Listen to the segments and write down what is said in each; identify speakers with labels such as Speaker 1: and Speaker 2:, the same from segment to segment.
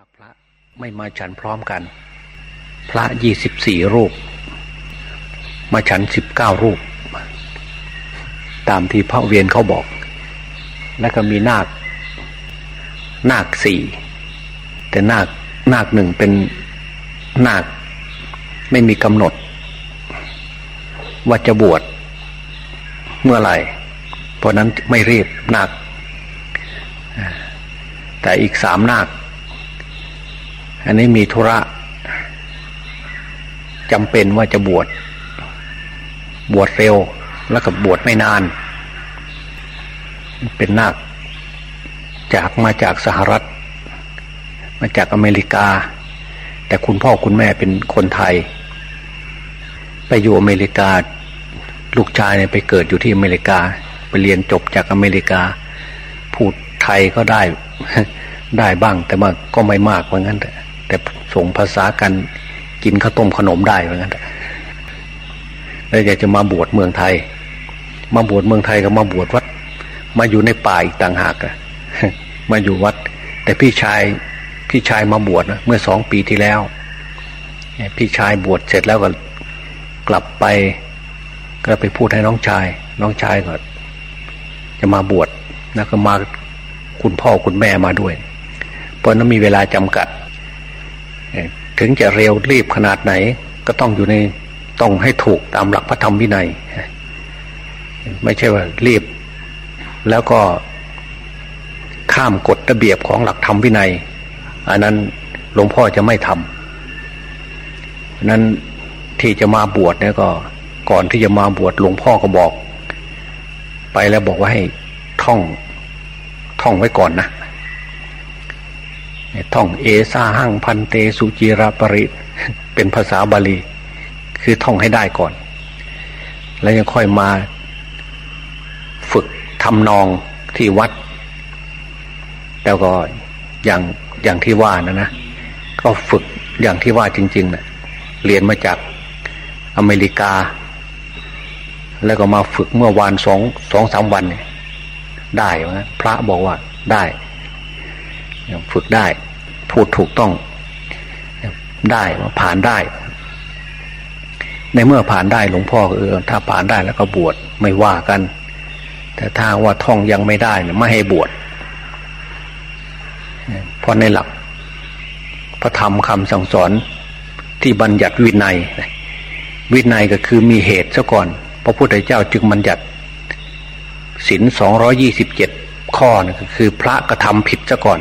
Speaker 1: มากพระไม่มาฉันพร้อมกัน พระยี่สิบสี่รูป มาฉันสิบเก้ารูป ตามที่พระเวียนเขาบอก แล้วก็มีนาค นาคสี่แต่นาคนาคหนึ่งเป็นนาคไม่มีกำหนด ว่าจะบวชเมื่อไหร่ เพราะนั้นไม่รีบนาคแต่อีกสามนาค อันนี้มีธุระจำเป็นว่าจะบวช บวชเร็ว แล้วก็บวชไม่นาน เป็นนาคจากมาจากสหรัฐ มาจากอเมริกา แต่คุณพ่อคุณแม่เป็นคนไทย ไปอยู่อเมริกา ลูกชายเนี่ยไปเกิดอยู่ที่อเมริกา ไปเรียนจบจากอเมริกา พูดไทยก็ได้ได้บ้างแต่ว่าก็ไม่มากเหมือนกันแต่ แต่ส่งภาษากันกินข้าวต้มขนมได้เหมือนกันแล้วอยากจะมาบวชเมืองไทย มาบวชเมืองไทยก็มาบวชวัด มาอยู่ในป่าอีกต่างหากอะมาอยู่วัด แต่พี่ชายพี่ชายมาบวชนะเมื่อสองปีที่แล้ว พี่ชายบวชเสร็จแล้วก็กลับไป ก็ไปพูดให้น้องชาย น้องชายก็จะมาบวชแล้วก็มาคุณพ่อคุณแม่มาด้วย เพราะนั้นมีเวลาจำกัด ถึงจะเร็วรีบขนาดไหน ก็ต้องอยู่ในต้องให้ถูกตามหลักพระธรรมวินัย ไม่ใช่ว่ารีบ แล้วก็ข้ามกฎระเบียบของหลักธรรมวินัย อันนั้นหลวงพ่อจะไม่ทำนั้นที่จะมาบวชเนี่ยก็ ก่อนที่จะมาบวชหลวงพ่อก็บอก ไปแล้วบอกว่าให้ท่อง ท่องไว้ก่อนนะ ท่องเอซาหังพันเตสุจิราปริ เป็นภาษาบาลี คือท่องให้ได้ก่อน แล้วยังค่อยมาฝึกทำนองที่วัด แล้วก็อย่างอย่างที่ว่านะนะ ก็ฝึกอย่างที่ว่าจริงๆนะ่ะเรียนมาจากอเมริกา แล้วก็มาฝึกเมื่อวานสองสองสามวันเนี่ยได้นะพระบอกว่าได้ ฝึกได้ พูดถูกต้อง ได้ผ่านได้ ในเมื่อผ่านได้หลวงพ่อเออถ้าผ่านได้แล้วก็บวชไม่ว่ากัน แต่ถ้าว่าท่องยังไม่ได้เนี่ยไม่ให้บวชเพราะในหลัก พระธรรมคำสั่งสอนที่บัญญัติวินัย วินัยก็คือมีเหตุซะก่อน พระพุทธเจ้าจึงบัญญัติศีลสองร้อยี่สิบเจ็ดข้อนะก็คือพระกระทำผิดซะก่อน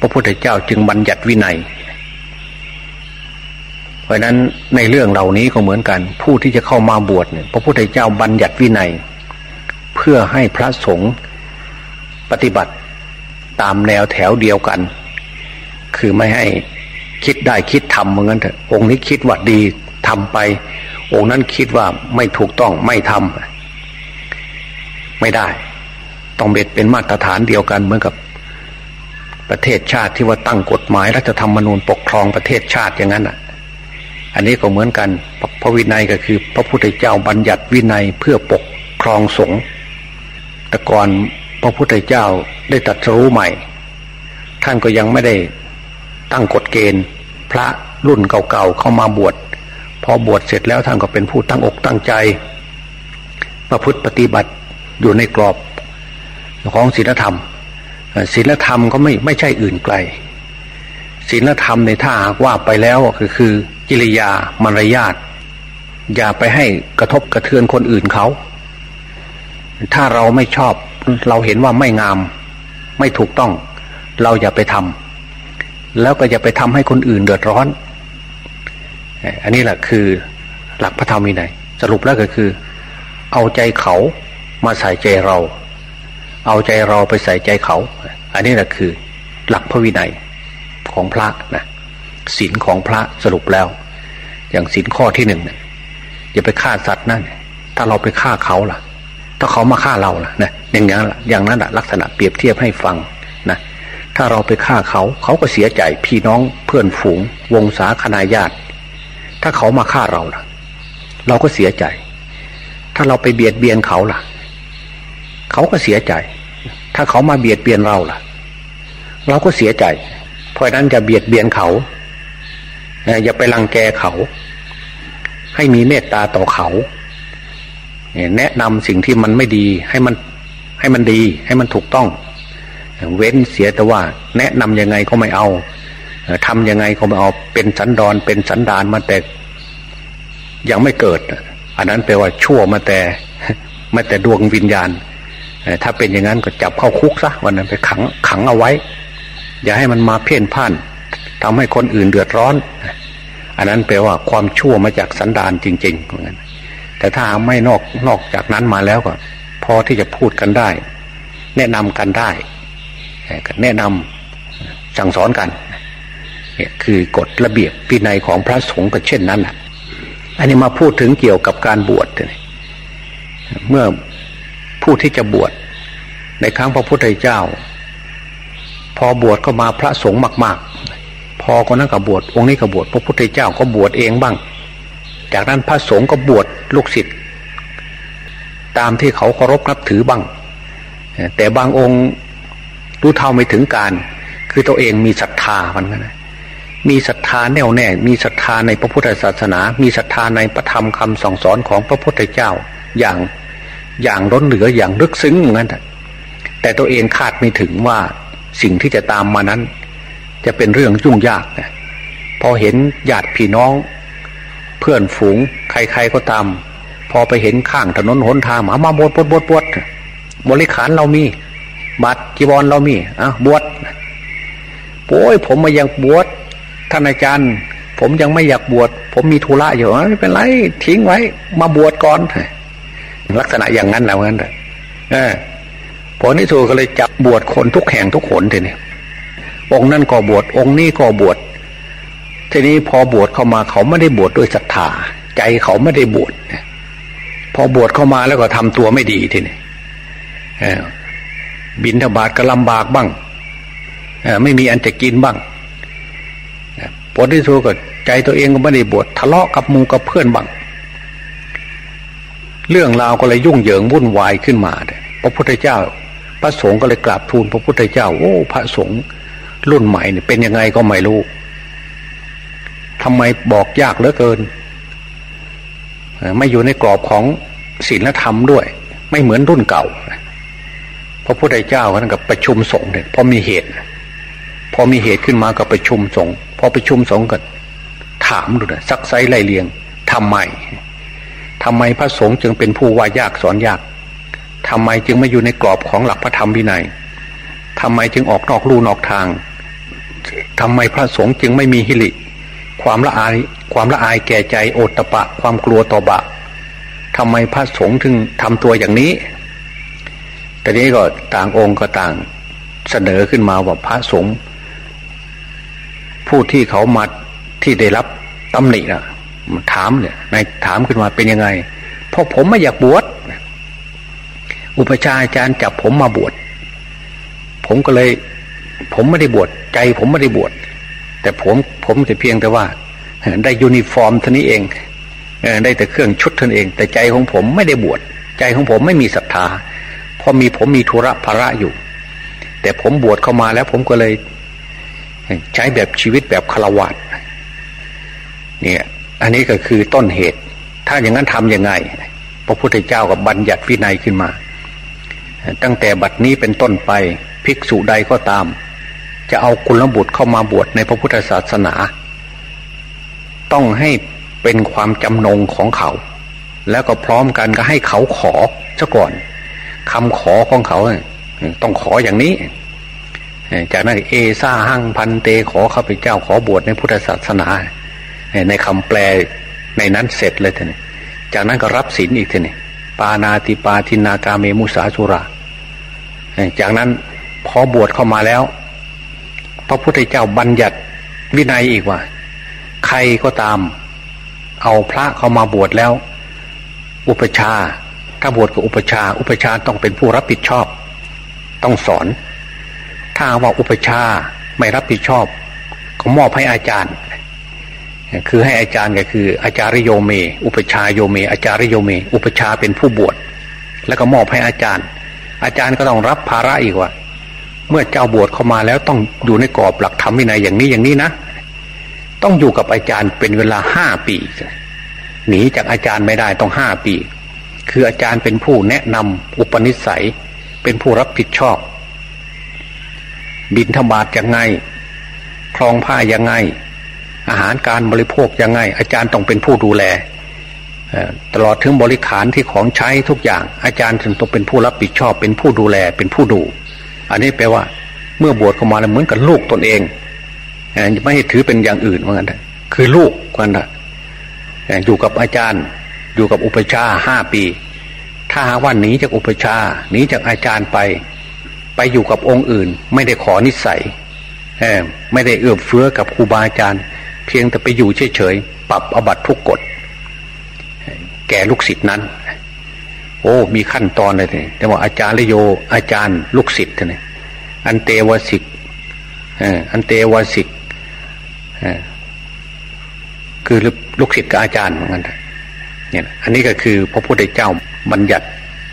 Speaker 1: พระพุทธเจ้าจึงบัญญัติวินัย เพราะนั้นในเรื่องเหล่านี้ก็เหมือนกัน ผู้ที่จะเข้ามาบวชเนี่ยพระพุทธเจ้าบัญญัติวินัย เพื่อให้พระสงฆ์ปฏิบัติตามแนวแถวเดียวกัน คือไม่ให้คิดได้คิดทำเหมือนกันเถอะองค์นี้คิดว่าดีทำไป องค์นั้นคิดว่าไม่ถูกต้องไม่ทำไม่ได้ ต้องเบ็ดเป็นมาตรฐานเดียวกันเหมือนกับ ประเทศชาติที่ว่าตั้งกฎหมายรัฐธรรมนูญปกครองประเทศชาติอย่างนั้นอะ อันนี้ก็เหมือนกันพระวินัยก็คือ พระพุทธเจ้าบัญญัติวินัยเพื่อปกครองสงฆ์แต่ก่อนพระพุทธเจ้าได้ตรัสรู้ใหม่ ท่านก็ยังไม่ได้ตั้งกฎเกณฑ์ พระรุ่นเก่าๆเข้ามาบวชพอบวชเสร็จแล้วท่านก็เป็นผู้ตั้งอกตั้งใจ ประพฤติปฏิบัติอยู่ในกรอบของศีลธรรม ศีลธรรมก็ไม่ไม่ใช่อื่นไกลศีลธรรมในท่าหากว่าไปแล้วก็คือกิริยามารยาทอย่าไปให้กระทบกระเทือนคนอื่นเขา ถ้าเราไม่ชอบเราเห็นว่าไม่งาม ไม่ถูกต้อง เราอย่าไปทำแล้วก็อย่าไปทำให้คนอื่นเดือดร้อน อันนี้แหละคือหลักพระธรรมวินัยสรุปแล้วก็คือ เอาใจเขามาใส่ใจเรา เอาใจเราไปใส่ใจเขา อันนี้แหละคือ หลักพระวินัยของพระนะศีลของพระสรุปแล้ว อย่างศีลข้อที่หนึ่งอย่าไปฆ่าสัตว์นั่นถ้าเราไปฆ่าเขาล่ะ ถ้าเขามาฆ่าเราล่ะนะอย่างนั้นอย่างนั้นลักษณะเปรียบเทียบให้ฟังนะถ้าเราไปฆ่าเขาเขาก็เสียใจพี่น้องเพื่อนฝูง วงศาคณาญาติ ถ้าเขามาฆ่าเราล่ะ เราก็เสียใจ ถ้าเราไปเบียดเบียนเขาล่ะ เขาก็เสียใจ ถ้าเขามาเบียดเบียนเราล่ะ เราก็เสียใจ เพราะนั้นจะเบียดเบียนเขาอย่าไปรังแกเขา ให้มีเมตตาต่อเขาแนะนำสิ่งที่มันไม่ดีให้มันให้มันดี ให้มันถูกต้อง เว้นเสียแต่ว่า แนะนำยังไงก็ไม่เอาทำยังไงก็ไม่เอาเป็นสันดอนเป็นสันดานมาแต่ยังไม่เกิด อันนั้นแปลว่าชั่วมาแต่มาแต่ดวงวิญญาณ ถ้าเป็นอย่างนั้นก็จับเข้าคุกซะวันนั้นไปขังขังเอาไว้ อย่าให้มันมาเพ่นพ่านทำให้คนอื่นเดือดร้อน อันนั้นแปลว่าความชั่วมาจากสันดานจริงๆเหมือนกันแต่ถ้าไม่นอกนอกจากนั้นมาแล้วก็ พอที่จะพูดกันได้ แนะนำกันได้แนะนำสั่งสอนกันเนี่ยคือกฎระเบียบพินัยของพระสงฆ์ก็เช่นนั้นอันนี้มาพูดถึงเกี่ยวกับการบวชเมื่อ ผู้ที่จะบวชในครั้งพระพุทธเจ้า พอบวชก็มาพระสงฆ์มาก ๆ พอคนนั้นก็บวชองค์นี้ก็บวชพระพุทธเจ้าก็บวชเองบ้าง จากนั้นพระสงฆ์ก็บวชลูกศิษย์ตามที่เขาเคารพนับถือบ้าง แต่บางองค์รู้เท่าไม่ถึงการ คือตัวเองมีศรัทธามันกันมีศรัทธาแน่วแน่ มีศรัทธาในพระพุทธศาสนา มีศรัทธาในประธรรมคำสั่งสอนของพระพุทธเจ้าอย่าง อย่างล้นเหลืออย่างลึกซึ้งเหมือนกันแต่ตัวเองคาดไม่ถึงว่าสิ่งที่จะตามมานั้น จะเป็นเรื่องยุ่งยากนะพอเห็นญาติพี่น้อง เพื่อนฝูงใครๆก็ตาม พอไปเห็นข้างถนนหนทางหมามาบวชบวชบวชบวชบริขารเรามีบัตรจีวรเรามีอะบวชโอ้ยผมมายังบวชท่านอาจารย์ ผมยังไม่อยากบวช ผมมีธุระอยู่ไม่เป็นไร ทิ้งไว้ มาบวชก่อน ลักษณะอย่างนั้นแล้วงั้นเลยพอนิสูก็เลยจับบวชคนทุกแห่งทุกขนทีนี้องค์นั่นก็บวชองค์นี้ก็บวชทีนี้พอบวชเข้ามาเขาไม่ได้บวชดด้วยศรัทธา ใจเขาไม่ได้บวชพอบวชเข้ามาแล้วก็ทำตัวไม่ดีทีนี้บินทบาทก็ลำบากบ้างไม่มีอันจะกินบ้างผลที่สุดก็ใจตัวเองก็ไม่ได้บวชทะเลาะกับมูกับเพื่อนบ้าง เรื่องราวก็เลยยุ่งเหยิงวุ่นวายขึ้นมาพระพุทธเจ้า พระสงฆ์ก็เลยกราบทูลพระพุทธเจ้า โอ้ พระสงฆ์รุ่นใหม่เนี่ยเป็นยังไงก็ไม่รู้ทำไมบอกยากเหลือเกิน ไม่อยู่ในกรอบของศีลธรรมด้วย ไม่เหมือนรุ่นเก่าพระพุทธเจ้าก็นั่นกับประชุมสงฆ์เนี่ยพอมีเหตุ พอมีเหตุขึ้นมาก็ประชุมสงฆ์พอประชุมสงฆ์ก็ถามดูนะซักไซไล่เลียงทำไม ทำไมพระสงฆ์จึงเป็นผู้ว่ายากสอนยากทำไมจึงไม่อยู่ในกรอบของหลักพระธรรมวินัยทำไมจึงออกนอกลู่นอกทางทำไมพระสงฆ์จึงไม่มีหิริความละอายความละอายแก่ใจโอตตะปะ ความกลัวต่อบะทำไมพระสงฆ์ถึงทำตัวอย่างนี้ แต่นี้ก็ต่างองค์ก็ต่างเสนอขึ้นมาว่าพระสงฆ์ผู้ที่เขามาที่ได้รับตำหนินะ ถามเนี่ยนายถามขึ้นมาเป็นยังไงเพราะผมไม่อยากบวชอุปัชฌาย์อาจารย์จับผมมาบวชผมก็เลย ผมไม่ได้บวชใจผมไม่ได้บวชแต่ผมผมจะเพียงแต่ว่า ได้ยูนิฟอร์มท่านี้เองได้แต่เครื่องชุดเท่านั้นเอง แต่ใจของผมไม่ได้บวชใจของผมไม่มีศรัทธาพอมีผมมีธุระภาระอยู่ แต่ผมบวชเข้ามาแล้ว ผมก็เลย ใช้แบบชีวิตแบบคารวะเนี่ย อันนี้ก็คือต้นเหตุ ถ้าอย่างนั้นทำยังไง พระพุทธเจ้ากับบัญญัติวินัยขึ้นมา ตั้งแต่บัดนี้เป็นต้นไปภิกษุใดก็ตาม จะเอากุลบุตรเข้ามาบวชในพระพุทธศาสนา ต้องให้เป็นความจำนงของเขา แล้วก็พร้อมกันก็ให้เขาขอซะก่อนคำขอของเขา ต้องขออย่างนี้ จากนั้นเอซ่าหั่งพันเตขอข้าพเจ้าขอบวชในพุทธศาสนา ในคำแปลในนั้นเสร็จเลยท่านจากนั้นก็รับศีลอีกท่านปานาติปาทินากาเมมุสาสุรา จากนั้นพอบวชเข้ามาแล้ว พระพุทธเจ้าบัญญัติวินัยอีกว่า ใครก็ตาม เอาพระเข้ามาบวชแล้ว อุปชา ถ้าบวชกับอุปชา อุปชาต้องเป็นผู้รับผิดชอบ ต้องสอน ถ้าว่าอุปชาไม่รับผิดชอบ ก็มอบให้อาจารย์ คือให้อาจารย์ก็คือ อาจารย์โยเม อุปชาโยเม อาจารย์โยเม อุปชาเป็นผู้บวชแล้วก็มอบให้อาจารย์ อาจารย์ก็ต้องรับภาระอีกว่า เมื่อเจ้าบวชเข้ามาแล้วต้องอยู่ในกรอบหลักธรรมวินัยอย่างนี้อย่างนี้นะ ต้องอยู่กับอาจารย์เป็นเวลาห้าปีหนีจากอาจารย์ไม่ได้ต้องห้าปี คืออาจารย์เป็นผู้แนะนำอุปนิสัย เป็นผู้รับผิดชอบ บินธบาตยังไง คลองผ้ายังไง อาหารการบริโภคยังไง อาจารย์ต้องเป็นผู้ดูแลตลอดถึงบริขารที่ของใช้ทุกอย่าง อาจารย์ถึงต้องเป็นผู้รับผิดชอบ เป็นผู้ดูแลเป็นผู้ดู อันนี้แปลว่า เมื่อบวชเข้ามาแล้วเหมือนกับลูกตนเองไม่ให้ถือเป็นอย่างอื่นเหมือนกันคือลูกกันนะอยู่กับอาจารย์อยู่กับอุปชาห้าปี ถ้าหาว่าหนีจากอุปชาหนีจากอาจารย์ไป ไปอยู่กับองค์อื่น ไม่ได้ขอนิสัยไม่ได้เอื้อเฟื้อกับครูบาอาจารย์ เพียงแต่ไปอยู่เฉยๆปรับอบัตทุกกฎ แก่ลูกศิษย์นั้น โอ้ มีขั้นตอนเลยทีแต่ว่าอาจารย์ลโย อาจารย์ลูกศิษย์เนี่ยอันเตวสิกอันเตวสิกคือลูกศิษย์กับอาจารย์เหมือนกันเนี่ยอันนี้ก็คือพระพุทธเจ้าบัญญัติ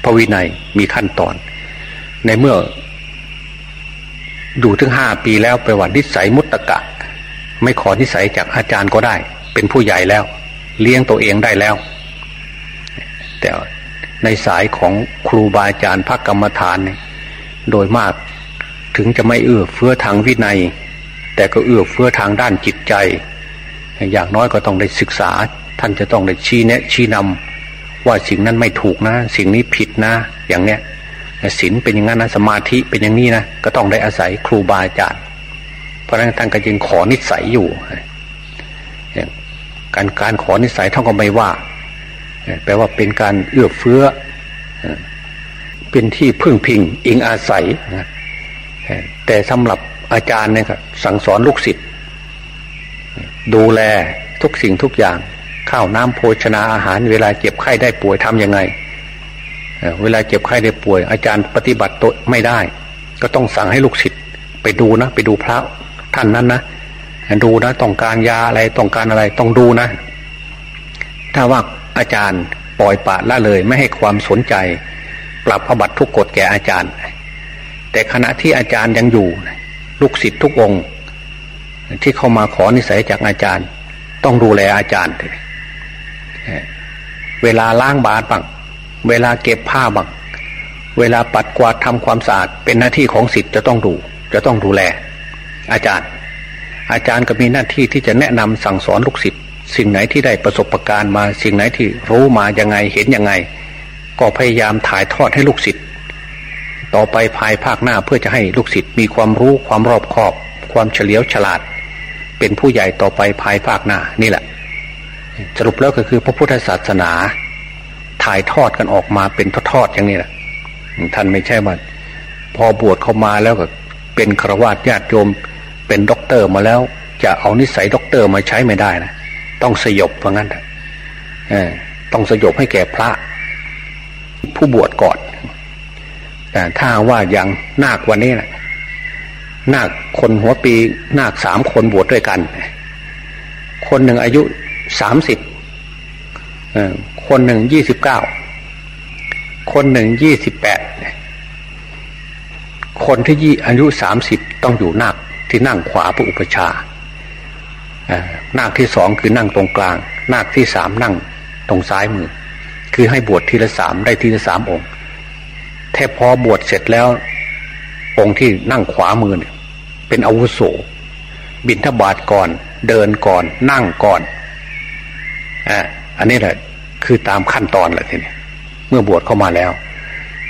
Speaker 1: พระวินัยมีขั้นตอน ในเมื่ออยู่ถึงห้าปีแล้วไปว่านิสัยมุตตะกะ ไม่ขอนิสัยจากอาจารย์ก็ได้ เป็นผู้ใหญ่แล้ว เลี้ยงตัวเองได้แล้ว แต่ในสายของครูบาอาจารย์พระกรรมฐานเนี่ยโดยมากถึงจะไม่เอื้อเฟื้อทางวินัย แต่ก็เอื้อเฟื้อทางด้านจิตใจ อย่างน้อยก็ต้องได้ศึกษา ท่านจะต้องได้ชี้แนะชี้นำว่าสิ่งนั้นไม่ถูกนะ สิ่งนี้ผิดนะ อย่างเนี้ยศีลเป็นอย่างนั้นนะสมาธิเป็นอย่างนี้นะก็ต้องได้อาศัยครูบาอาจารย์ เพราะนั้นท่านก็จึงขอนิสัยอยู่การการขอนิสัยท่านก็ไม่ว่า แปลว่าเป็นการเอื้อเฟื้อ เป็นที่พึ่งพิงอิงอาศัย แต่สำหรับอาจารย์เนี่ยครับสั่งสอนลูกศิษย์ดูแลทุกสิ่งทุกอย่างข้าวน้ำโภชนาอาหาร เวลาเจ็บไข้ได้ป่วยทำยังไง เวลาเจ็บไข้ได้ป่วย อาจารย์ปฏิบัติตัวไม่ได้ ก็ต้องสั่งให้ลูกศิษย์ไปดูนะ ไปดูพระ ท่านนั้นนะดูนะต้องการยาอะไรต้องการอะไรต้องดูนะ ถ้าว่าอาจารย์ปล่อยปะละเลย ไม่ให้ความสนใจ ปรับพบัตทุกกฎแก่อาจารย์ แต่ขณะที่อาจารย์ยังอยู่ ลูกศิษย์ทุกองค์ที่เข้ามาขอนิสัยจากอาจารย์ ต้องดูแลอาจารย์ เวลาล้างบาตรบ้างเวลาเก็บผ้าบ้างเวลาปัดกวาดทำความสะอาดเป็นหน้าที่ของศิษย์จะต้องดู จะต้องดูแล อาจารย์ อาจารย์ก็มีหน้าที่ที่จะแนะนำสั่งสอนลูกศิษย์สิ่งไหนที่ได้ประสบะการณ์มา สิ่งไหนที่รู้มายังไงเห็นยังไง ก็พยายามถ่ายทอดให้ลูกศิษย์ต่อไปภายภาคหน้าเพื่อจะให้ลูกศิษย์มีความรู้ความรอบคอบ ความเฉลียวฉลาด เป็นผู้ใหญ่ต่อไปภายภาคหน้านี่แหละ สรุปแล้วก็คือพระพุทธศาสนา ถ่ายทอดกันออกมาเป็นทอดๆอย่างนี้แหละท่านไม่ใช่ว่าพอบวชเข้ามาแล้วก็เป็นครวญญาติโยม เป็นด็อกเตอร์มาแล้ว จะเอานิสัยด็อกเตอร์มาใช้ไม่ได้นะต้องสยบเพราะงั้นเออต้องสยบให้แก่พระ ผู้บวชก่อนแต่ถ้าว่าอย่างนาควันนี้นะนาคคนหัวปีนาคสามคนบวชดด้วยกัน คนหนึ่งอายุสามสิบคนหนึ่งยี่สิบเก้าคนหนึ่งยี่สิบแปดคนที่ยี่อายุสามสิบต้องอยู่นาค ที่นั่งขวาพระอุปชานาคที่สองคือนั่งตรงกลาง นาคที่สามนั่งตรงซ้ายมือ คือให้บวชทีละสามได้ทีละสามองค์แท้พอบวชเสร็จแล้ว องค์ที่นั่งขวามือเนี่ยเป็นอาวุโส บินทบาทก่อน เดินก่อน นั่งก่อนอ่าอันนี้แหละคือตามขั้นตอนแหละทีนี้เมื่อบวชเข้ามาแล้ว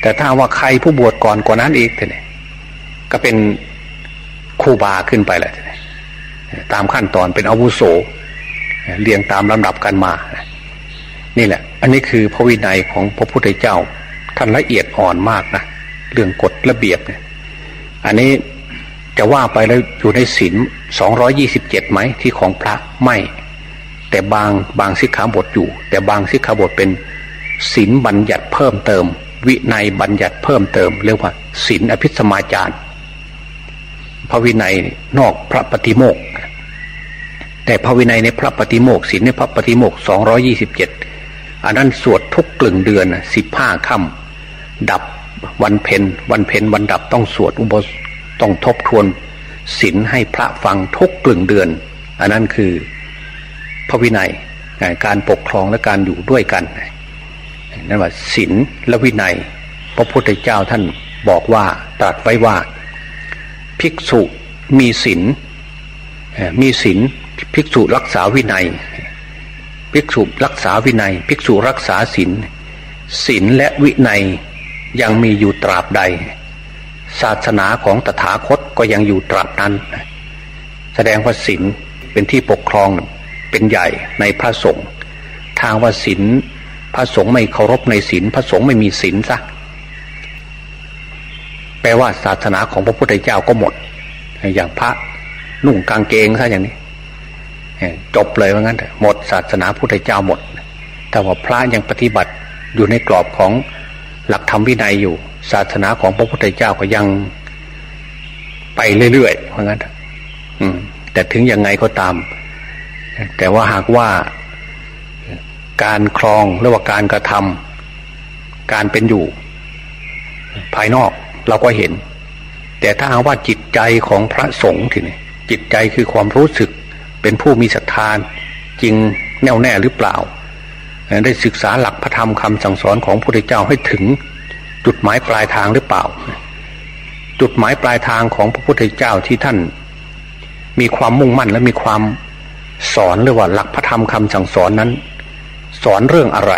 Speaker 1: แต่ถ้าว่าใครผู้บวชก่อนกว่านั้นอีกทีนี้ก็เป็น คู่บาขึ้นไปแหละตามขั้นตอนเป็นอาวุโสเรียงตามลำดับกันมา นี่แหละ อันนี้คือพระวินัยของพระพุทธเจ้า ท่านละเอียดอ่อนมากนะเรื่องกฎระเบียบเนี่ย อันนี้จะว่าไปแล้วอยู่ในศีลสองร้อยี่สิบเจ็ดไหมที่ของพระไม่ แต่บางบางสิกขาบทอยู่ แต่บางสิกขาบทเป็นศีลบัญญัติเพิ่มเติม วินัยบัญญัติเพิ่มเติมเรียกว่าศีลอภิสมาจารย์ พระวินัยนอกพระปฏิโมกแต่พระวินัยในพระปฏิโมกศีลในพระปฏิโมกสองร้อยี่สิบเจ็ดอันนั้นสวดทุกกลึงเดือนสิบห้าค่ำดับวันเพ็ญวันเพ็ญวันดับต้องสวดอุโบสต้องทบทวนศีลให้พระฟังทุกกลึงเดือน อันนั้นคือพระวินัยการปกครองและการอยู่ด้วยกันนั่นว่าศีลและวินัย พระพุทธเจ้าท่านบอกว่าตรัสไว้ว่า ภิกษุมีศีลมีศีลภิกษุรักษาวินัย ภิกษุรักษาวินัย ภิกษุรักษาศีลศีลและวินัยยังมีอยู่ตราบใด ศาสนาของตถาคตก็ยังอยู่ตราบนั้น แสดงว่าศีลเป็นที่ปกครองเป็นใหญ่ในพระสงฆ์ทางว่าศีลพระสงฆ์ไม่เคารพในศีลพระสงฆ์ไม่มีศีลซะ ลว่าศาสนาของพระพุทธเจ้าก็หมด อย่างพระนุ่งกางเกงซะอย่างนี้จบเลยว่างั้นหมดศาสนาพุทธเจ้าหมด แต่ว่าพระยังปฏิบัติอยู่ในกรอบของหลักธรรมวินัยอยู่ ศาสนาของพระพุทธเจ้าก็ยังไปเรื่อยๆเพราะงั้นแต่ถึงยังไงก็ตาม แต่ว่าหากว่าการครองหรือว่าการกระทำการเป็นอยู่ ภายนอก เราก็เห็น แต่ถ้าว่าจิตใจของพระสงฆ์ทีนี้จิตใจคือความรู้สึกเป็นผู้มีศรัทธาจริงแน่วแน่หรือเปล่า ได้ศึกษาหลักพระธรรมคำสั่งสอนของพระพุทธเจ้าให้ถึงจุดหมายปลายทางหรือเปล่า จุดหมายปลายทางของพระพุทธเจ้าที่ท่าน มีความมุ่งมั่นและมีความสอนหรือว่าหลักพระธรรมคำสั่งสอนนั้น สอนเรื่องอะไร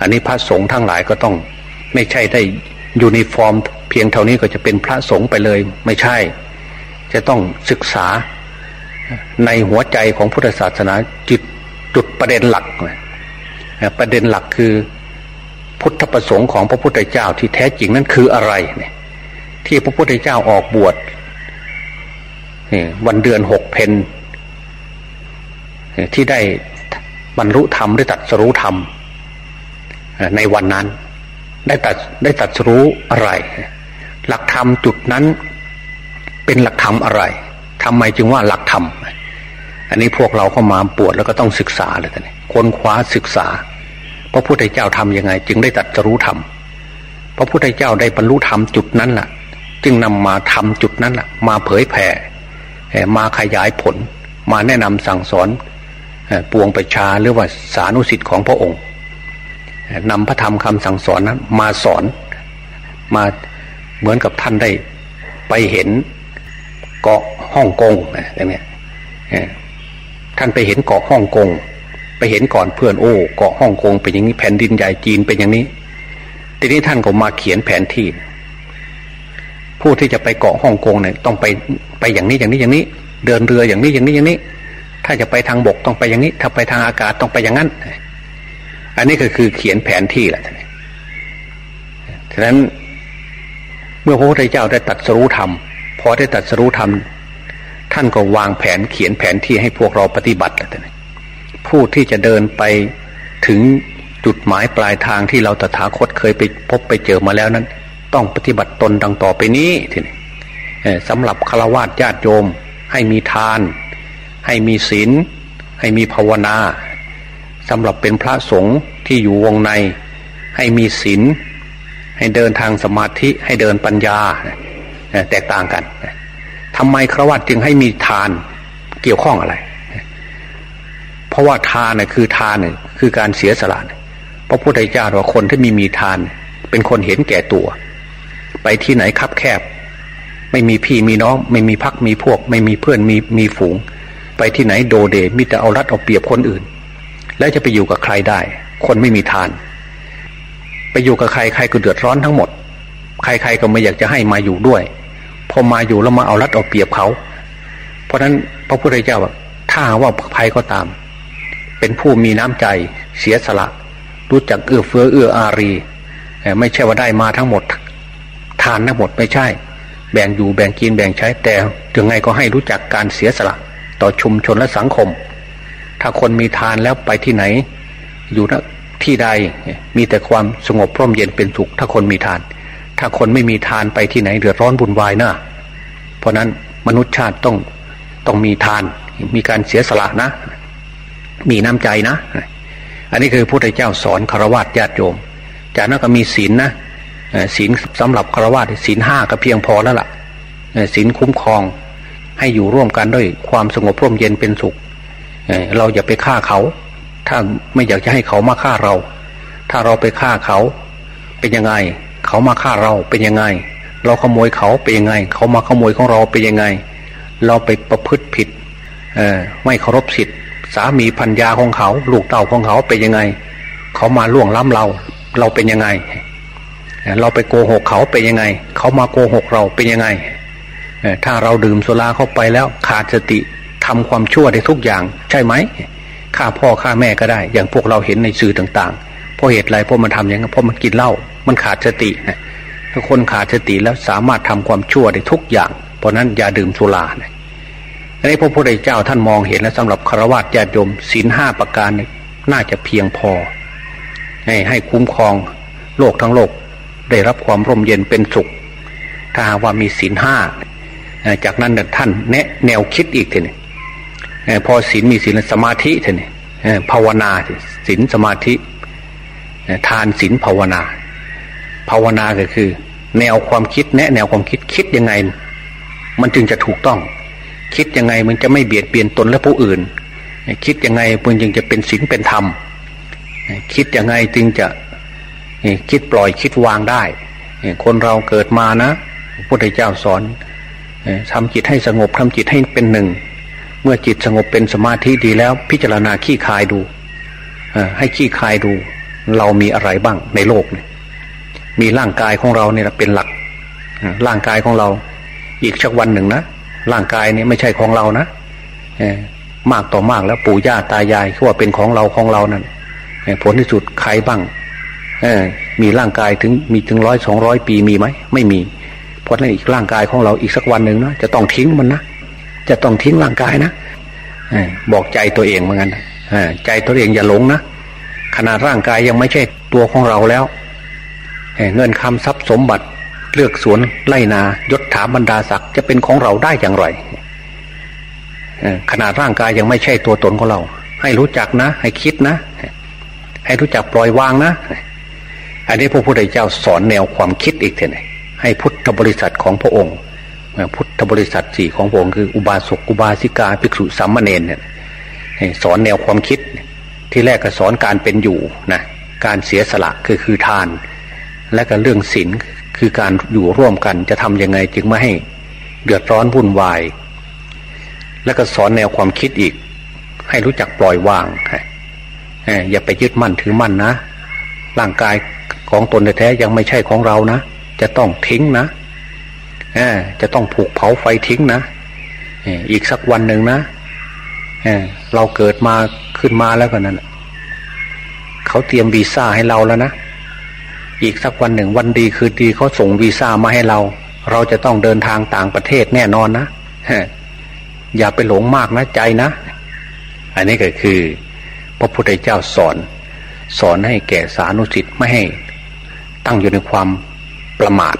Speaker 1: อันนี้พระสงฆ์ทั้งหลายก็ต้อง ไม่ใช่ได้ ยูนิฟอร์ม เพียงเท่านี้ก็จะเป็นพระสงฆ์ไปเลย ไม่ใช่ จะต้องศึกษาในหัวใจของพุทธศาสนาจุดจุดประเด็นหลัก ประเด็นหลักคือพุทธประสงค์ของพระพุทธเจ้าที่แท้จริงนั้นคืออะไรเนี่ยที่พระพุทธเจ้าออกบวชวันเดือนหกเพ็ญที่ได้บรรลุธรรมได้ตัดสรู้ธรรมในวันนั้น ได้ตัดได้ตัดสรู้อะไร หลักธรรมจุดนั้นเป็นหลักธรรมอะไรทำไมจึงว่าหลักธรรม อันนี้พวกเราเข้ามาปวดแล้วก็ต้องศึกษาเลยท่านค้นคว้าศึกษา พระพุทธเจ้าทํำยังไง จึงได้ตัดรู้ธรรม พระพุทธเจ้าได้บรรลุธรรมจุดนั้นแหละจึงนำมาทำจุดนั้นแหละมาเผยแผ่ มาขยายผล มาแนะนำสั่งสอนปวงประชาหรือว่าสานุสิทธิ์ของพระองค์ นำพระธรรมคำสั่งสอนนั้นมาสอนมาเหมือนกับท่านได้ไปเห็นเกาะฮ่องกงอย่างนี้ท่านไปเห็นเกาะฮ่องกง ไปเห็นก่อนเพื่อนโอ้เกาะฮ่องกงเป็นอย่างนี้แผ่นดินใหญ่จีนเป็นอย่างนี้ ทีนี้ท่านก็มาเขียนแผนที่ ผู้ที่จะไปเกาะฮ่องกงเนี่ยต้องไปไปอย่างนี้อย่างนี้อย่างนี้ เดินเรืออย่างนี้อย่างนี้อย่างนี้ ถ้าจะไปทางบกต้องไปอย่างนี้ ถ้าไปทางอากาศต้องไปอย่างนั้น อันนี้ก็คือเขียนแผนที่แหละท่านฉะนั้นเมื่อพระพุทธเจ้าได้ตัดสรู้ธรรมพอได้ตัดสรู้ธรรมท่านก็วางแผนเขียนแผนที่ให้พวกเราปฏิบัติแล้วท่านผู้ที่จะเดินไปถึงจุดหมายปลายทางที่เราตถาคตเคยไปพบไปเจอมาแล้วนั้น ต้องปฏิบัติตนดังต่อไปนี้ทีนี้สำหรับฆราวาสญาติโยม ให้มีทาน ให้มีศีลให้มีภาวนา สำหรับเป็นพระสงฆ์ที่อยู่วงใน ให้มีศีลให้เดินทางสมาธิให้เดินปัญญาแตกต่างกันทำไมฆรวาสจึงให้มีทานเกี่ยวข้องอะไร เพราะว่าทานน่ยคือทานน่ยคือการเสียสละพระพุทธเจ้าว่าคนที่มีมีทาน เป็นคนเห็นแก่ตัว ไปที่ไหนคับแคบ ไม่มีพี่มีน้อง ไม่มีพักมีพวก ไม่มีเพื่อนมีมีฝูง ไปที่ไหนโดเดมิแต่เอารัดเอาเปรียบคนอื่น แล้วจะไปอยู่กับใครได้ คนไม่มีทาน ไปอยู่กับใครใครก็เดือดร้อนทั้งหมด ใครๆก็ไม่อยากจะให้มาอยู่ด้วย พอมาอยู่แล้วมาเอารัดเอาเปรียบเขา เพราะฉะนั้นพระพุทธเจ้าว่าถ้าว่าภัยก็ตาม เป็นผู้มีน้ำใจเสียสละ รู้จักเอื้อเฟื้อเอื้ออารีไม่ใช่ว่าได้มาทั้งหมด ทานทั้งหมดไม่ใช่ แบ่งอยู่แบ่งกินแบ่งใช้แต่ยังไงก็ให้รู้จักการเสียสละ ต่อชุมชนและสังคม ถ้าคนมีทานแล้วไปที่ไหน อยู่ที่ใดมีแต่ความสงบพร่มเย็นเป็นสุข ถ้าคนมีทาน ถ้าคนไม่มีทานไปที่ไหนเดือดร้อนบุญวายนะเพราะนั้นมนุษย์ชาติต้องต้องมีทาน มีการเสียสละนะ มีน้ำใจนะ อันนี้คือพระพุทธเจ้าสอนคารวะญาติโยม จากนั้นก็มีศีลนะศีลสำหรับคารวะศีลห้าก็เพียงพอแล้วละ่ะศีลคุ้มครองให้อยู่ร่วมกันด้วยความสงบร่มเย็นเป็นสุข เราอย่าไปฆ่าเขา ถ้าไม่อยากจะให้เขามาฆ่าเรา ถ้าเราไปฆ่าเขา เป็นยังไง เขามาฆ่าเราเป็นยังไง เราขโมยเขาเป็นยังไง เขามาขโมยของเราเป็นยังไง เราไปประพฤติผิดไม่เคารพสิทธิสามีพัญญาของเขา ลูกเต่าของเขาเป็นยังไง เขามาล่วงล้ำเรา เราเป็นยังไง เราไปโกหกเขาเป็นยังไง เขามาโกหกเราเป็นยังไงถ้าเราดื่มสุราเข้าไปแล้วขาดสติ ทำความชั่วได้ทุกอย่าง ใช่ไหมฆ่าพ่อฆ่าแม่ก็ได้ อย่างพวกเราเห็นในสื่อต่างๆ เพราะเหตุไรเพราะมันทำอย่างนั้นเพราะมันกินเหล้ามันขาดสตินะถ้าคนขาดสติแล้วสามารถทำความชั่วได้ทุกอย่าง เพราะนั้นอย่าดื่มสุรานะอันนี้พระพุทธเจ้าท่านมองเห็นและสำหรับคารวะญาติโยมศีลห้าประการน่าจะเพียงพอ ให้ให้คุ้มครองโลกทั้งโลกได้รับความร่มเย็นเป็นสุข ถ้าว่ามีศีลห้าจากนั้นท่านแนะแนวคิดอีกทีนี่ พอศีลมีศีลสมาธิเทีนี่ภาวนาศีลสมาธิทานศีลภาวนา ภาวนาก็คือ แนวความคิดแนะ แนวความคิดคิดยังไง มันจึงจะถูกต้อง คิดยังไงมันจะไม่เบียดเบียนตนและผู้อื่น คิดยังไงมันจึงจะเป็นศีลเป็นธรรมคิดยังไงจึงจะคิดปล่อยคิดวางได้คนเราเกิดมานะพระพุทธเจ้าสอนทำจิตให้สงบทำจิตให้เป็นหนึ่ง เมื่อจิตสงบเป็นสมาธิดีแล้ว พิจารณาขี้คายดูให้ขี้คายดู เรามีอะไรบ้างในโลกเนี่ยมีร่างกายของเราเนี่ยเป็นหลักร่างกายของเรา อีกชักวันหนึ่งนะร่างกายนี้ไม่ใช่ของเรานะมากต่อมากแล้วปู่ย่าตายายคือว่าเป็นของเราของเรานั่นผลที่สุดใครบ้างมีร่างกายถึงมีถึงร้อยสองร้อยปีมีไหมไม่มี เพราะนั้นอีกร่างกายของเราอีกสักวันหนึ่งนะจะต้องทิ้งมันนะ จะต้องทิ้งร่างกายนะบอกใจตัวเองเหมือนกันใจตัวเองอย่าหลงนะขนาดร่างกายยังไม่ใช่ตัวของเราแล้วเงินคำทรัพย์สมบัติเลือกสวนไล่นายศถาบรรดาศักดิ์จะเป็นของเราได้อย่างไรขนาดร่างกายยังไม่ใช่ตัวตนของเรา ให้รู้จักนะ ให้คิดนะ ให้รู้จักปล่อยวางนะ อันนี้พระพุทธเจ้าสอนแนวความคิดอีกทีนึงให้พุทธบริษัทของพระองค์ พุทธบริษัทสี่ของพระองค์คืออุบาสกอุบาสิกาภิกษุสามเณรเนี่ยสอนแนวความคิดที่แรกก็สอนการเป็นอยู่นะการเสียสละคือคือทาน และก็เรื่องศีลคือการอยู่ร่วมกันจะทำยังไงจึงไม่ให้เดือดร้อนวุ่นวาย แล้วก็สอนแนวความคิดอีก ให้รู้จักปล่อยวางอย่าไปยึดมั่นถือมั่นนะ ร่างกายของตนแท้ยังไม่ใช่ของเรานะ จะต้องทิ้งนะ จะต้องผูกเผาไฟทิ้งนะอีกสักวันหนึ่งนะเราเกิดมาขึ้นมาแล้วกันนั้นเขาเตรียมวีซ่าให้เราแล้วนะอีกสักวันหนึ่งวันดีคือดีเขาส่งวีซ่ามาให้เรา เราจะต้องเดินทางต่างประเทศแน่นอนนะอย่าไปหลงมากนะใจนะ อันนี้ก็คือ พระพุทธเจ้าสอน สอนให้แก่สานุสิทธิ์ไม่ให้ ตั้งอยู่ในความประมาท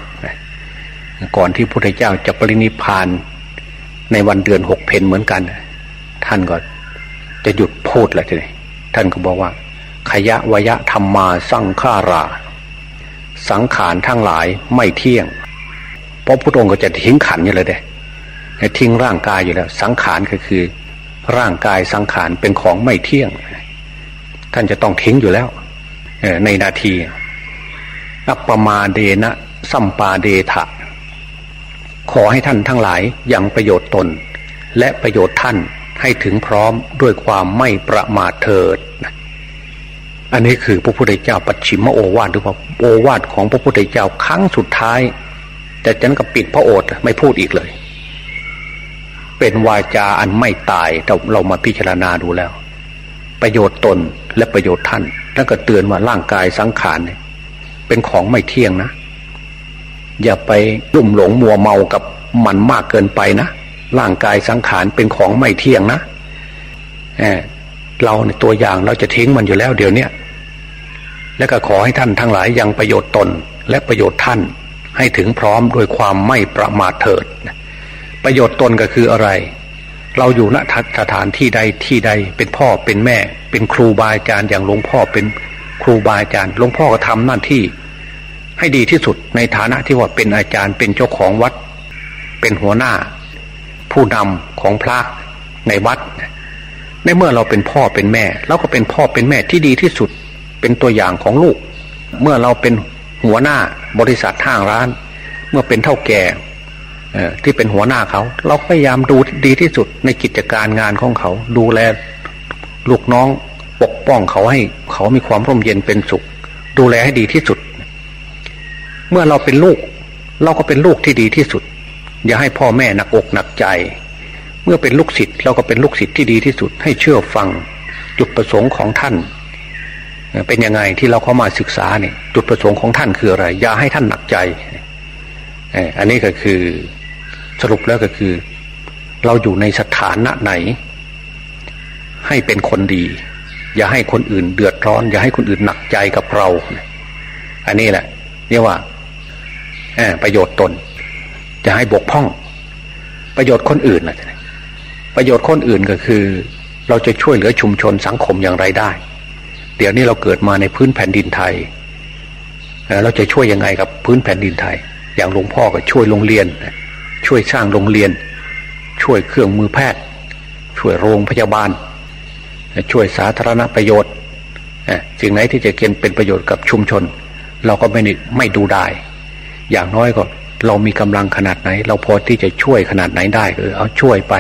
Speaker 1: ก่อนที่พระพุทธเจ้าจะปรินิพานในวันเดือนหกเพนเหมือนกัน ท่านก็จะหยุดพูดแล้วทีนี้ท่านก็บอกว่า ขยะวยะธรรมมาสร้างฆารา สังขารทั้งหลายไม่เที่ยง เพราะพระองค์ก็จะทิ้งขันอยู่เลยเด้ทิ้งร่างกายอยู่แล้ว สังขารก็คือ ร่างกายสังขารเป็นของไม่เที่ยง ท่านจะต้องทิ้งอยู่แล้วในนาทีอัปปมาเดนะสัมปาเดทะ ขอให้ท่านทั้งหลายยังประโยชน์ตน และประโยชน์ท่านให้ถึงพร้อมด้วยความไม่ประมาทเถิด อันนี้คือพระพุทธเจ้าปัจฉิมโอวาทหรือว่าโอวาทของพระพุทธเจ้าครั้งสุดท้าย แต่จันก็ปิดพระโอษฐ์ไม่พูดอีกเลย เป็นวาจาอันไม่ตายเราเรามาพิจารณาดูแล้ว ประโยชน์ตนและประโยชน์ท่านแล้วก็เตือนว่าร่างกายสังขารเนี่ยเป็นของไม่เที่ยงนะ อย่าไปลุ่มหลงมัวเมากับมันมากเกินไปนะร่างกายสังขารเป็นของไม่เที่ยงนะเเราในตัวอย่างเราจะทิ้งมันอยู่แล้วเดี๋ยวนี้และก็ขอให้ท่านทั้งหลายยังประโยชน์ตนและประโยชน์ท่านให้ถึงพร้อมโดยความไม่ประมาทเถิด ประโยชน์ตนก็คืออะไร เราอยู่ณสถานที่ใดที่ใดเป็นพ่อเป็นแม่ เป็นครูบาอาจารย์อย่างหลวงพ่อเป็นครูบาอาจารย์หลวงพ่อก็ทำหน้าที่ ให้ดีที่สุดในฐานะที่ว่าเป็นอาจารย์เป็นเจ้าของวัด เป็นหัวหน้า ผู้นำของพระในวัด ในเมื่อเราเป็นพ่อเป็นแม่เราก็เป็นพ่อเป็นแม่ที่ดีที่สุด เป็นตัวอย่างของลูก เมื่อเราเป็นหัวหน้าบริษัทห้างร้าน เมื่อเป็นเท่าแก่ที่เป็นหัวหน้าเขา เราพยายามดูดีที่สุดในกิจการงานของเขา ดูแลลูกน้องปกป้องเขาให้เขามีความร่มเย็นเป็นสุข ดูแลให้ดีที่สุด เมื่อเราเป็นลูก เราก็เป็นลูกที่ดีที่สุด อย่าให้พ่อแม่หนักอกหนักใจ เมื่อเป็นลูกศิษย์เราก็เป็นลูกศิษย์ที่ดีที่สุด ให้เชื่อฟังจุดประสงค์ของท่านเป็นยังไงที่เราเข้ามาศึกษาเนี่ยจุดประสงค์ของท่านคืออะไร อย่าให้ท่านหนักใจอันนี้ก็คือสรุปแล้วก็คือ เราอยู่ในสถานะไหน ให้เป็นคนดี อย่าให้คนอื่นเดือดร้อน อย่าให้คนอื่นหนักใจกับเรา อันนี้แหละเรียกว่า ประโยชน์ตน จะให้บกพร่อง ประโยชน์คนอื่นนะประโยชน์คนอื่นก็คือ เราจะช่วยเหลือชุมชนสังคมอย่างไรได้ เดี๋ยวนี้เราเกิดมาในพื้นแผ่นดินไทยเราจะช่วยยังไงกับพื้นแผ่นดินไทย อย่างหลวงพ่อก็ช่วยโรงเรียน ช่วยสร้างโรงเรียน ช่วยเครื่องมือแพทย์ ช่วยโรงพยาบาล ช่วยสาธารณประโยชน์สิ่งไหนที่จะเกินเป็นประโยชน์กับชุมชน เราก็ไม่ไม่ดูได้ อย่างน้อยก็ เรามีกำลังขนาดไหน เราพอที่จะช่วยขนาดไหนได้เออเอาช่วยไป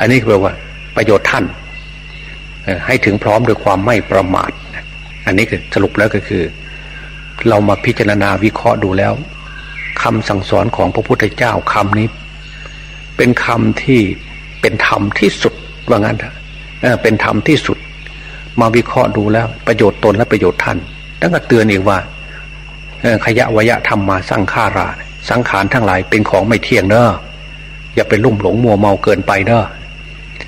Speaker 1: อันนี้แปลว่า ประโยชน์ท่านให้ถึงพร้อมด้วยความไม่ประมาทอันนี้คือสรุปแล้วก็คือ เรามาพิจารณาวิเคราะห์ดูแล้วคำสั่งสอนของพระพุทธเจ้าคำนี้ เป็นคำที่เป็นธรรมที่สุดว่างั้นเถอะเป็นธรรมที่สุด มาวิเคราะห์ดูแล้ว ประโยชน์ตนและประโยชน์ท่านตั้งแต่เตือนเองว่า ขยะวยะธรรมมาสังขารา สังขารทั้งหลายเป็นของไม่เที่ยงเนอะอย่าไปลุ่มหลงมัวเมาเกินไปเนอะ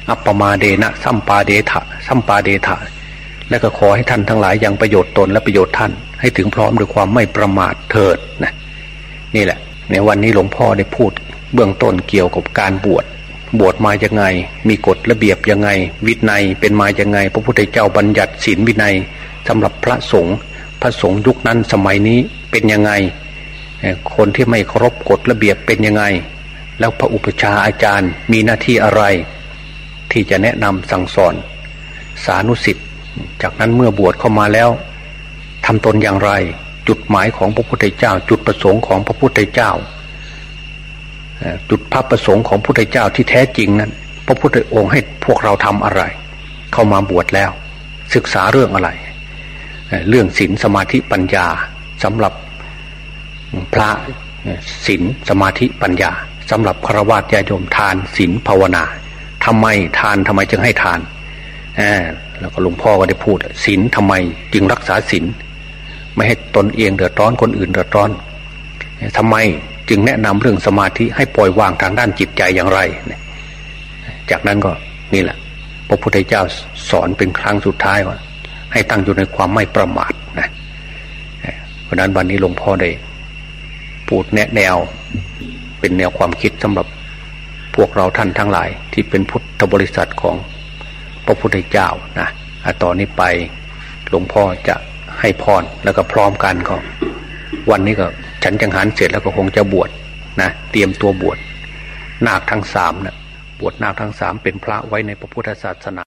Speaker 1: อัปปมาเดนะสัมปาเดทะสัมปาเดทะและก็ขอให้ท่านทั้งหลายยังประโยชน์ตนและประโยชน์ท่าน ให้ถึงพร้อมด้วยความไม่ประมาทเถิดนะนี่แหละ ในวันนี้หลวงพ่อได้พูด เบื้องต้นเกี่ยวกับการบวชบวชมายังไง มีกฎระเบียบยังไง วินัยเป็นมายังไง พระพุทธเจ้าบัญญัติศีลวินัยสำหรับพระสงฆ์พระสงฆ์ยุคนั้นสมัยนี้ เป็นยังไง คนที่ไม่เคารพกฎระเบียบเป็นยังไง แล้วพระอุปชาอาจารย์มีหน้าที่อะไร ที่จะแนะนำสั่งสอน สานุสิทธิ์จากนั้นเมื่อบวชเข้ามาแล้วทำตนอย่างไร จุดหมายของพระพุทธเจ้า จุดประสงค์ของพระพุทธเจ้า จุดพระประสงค์ของพระพุทธเจ้าที่แท้จริงนั้น พระพุทธองค์ให้พวกเราทำอะไร เข้ามาบวชแล้ว ศึกษาเรื่องอะไรเรื่องศีลสมาธิปัญญาสำหรับ พระศีลสมาธิปัญญาสำหรับฆราวาสญาโยมทานศีลภาวนาทำไมทานทำไมจึงให้ทานแล้วก็หลวงพ่อก็ได้พูดศีลทำไมจึงรักษาศีลไม่ให้ตนเองเดือดร้อนคนอื่นเดือดร้อนทำไมจึงแนะนำเรื่องสมาธิให้ปล่อยวางทางด้านจิตใจอย่างไร จากนั้นก็นี่แหละ พระพุทธเจ้าสอนเป็นครั้งสุดท้ายว่า ให้ตั้งอยู่ในความไม่ประมาทนะเพราะนั้นวันนี้หลวงพ่อได้ พูดแนะแนว เป็นแนวความคิดสำหรับพวกเราท่านทั้งหลาย ที่เป็นพุทธบริษัทของพระพุทธเจ้านะตอนนี้ไปหลวงพ่อจะให้พรแล้วก็พร้อมกันก็วันนี้ก็ฉันจังหันเสร็จแล้วก็คงจะบวชนะเตรียมตัวบวชนาคทั้งสามนะบวชนาคทั้งสามเป็นพระไว้ในพระพุทธศาสนา